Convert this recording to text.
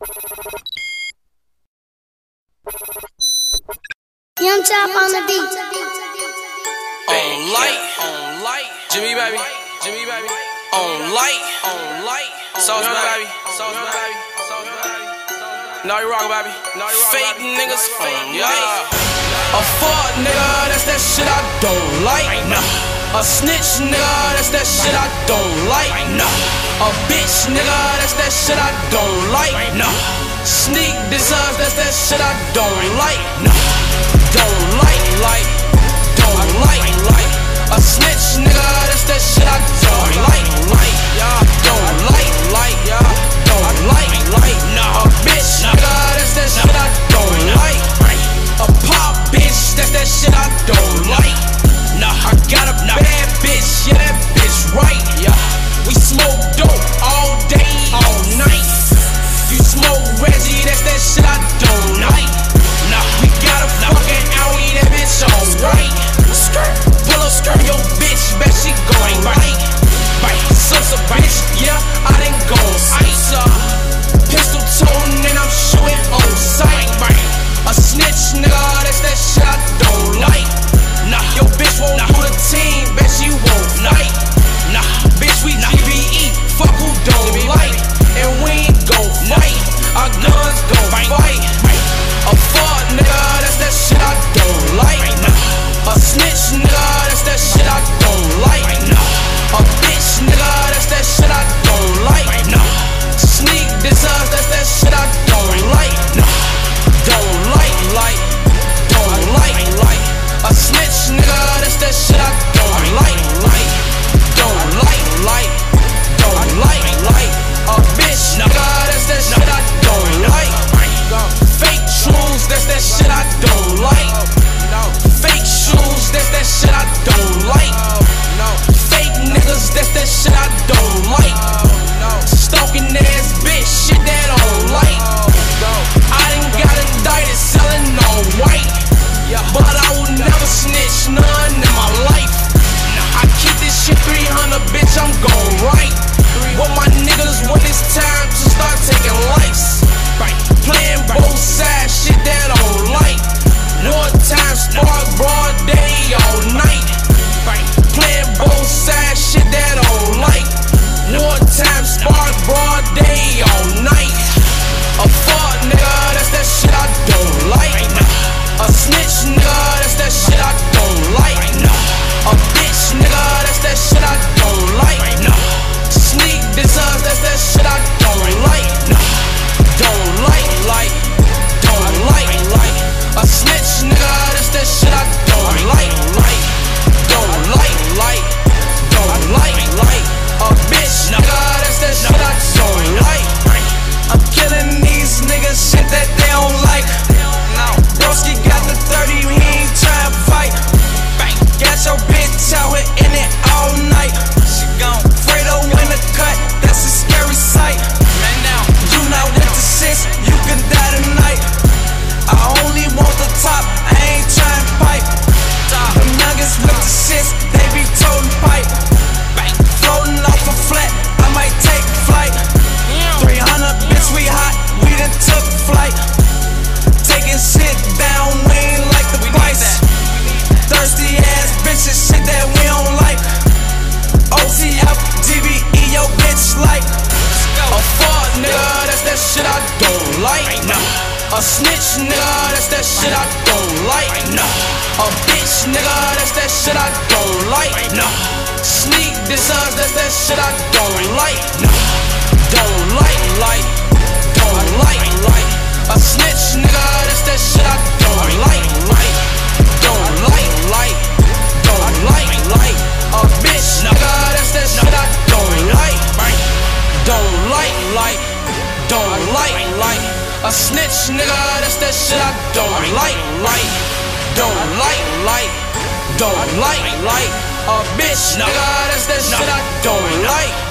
Young Chop on the beat. On light, on light. Jimmy baby, Jimmy baby. On light, on light. Sauce baby, sauce baby, sauce baby. Now you rock, baby. No, you Fake niggas, fake light. A fuck nigga, that's that shit I don't like. Nah. A snitch nigga, that's that shit I don't like. Nah. A bitch, nigga, that's that shit I don't like. Nah. Sneak designs, that's that shit I don't like. Nah. Don't like. shit I don't like, nah. A snitch, nigga, that's that shit I don't like, nah. A bitch, nigga, that's that shit I don't like, nah. Sneak designs. that's that shit I don't like, nah. Don't like, like, don't like, like. A snitch, nigga, that's that shit I don't like. Don't like, like, don't like, like. A bitch, nigga, that's that shit I don't like, don't like, like don't like. like. A snitch, nigga, that's that shit I don't like. like. Don't like, like. Don't like, like. A bitch, nigga, that's that shit I don't like.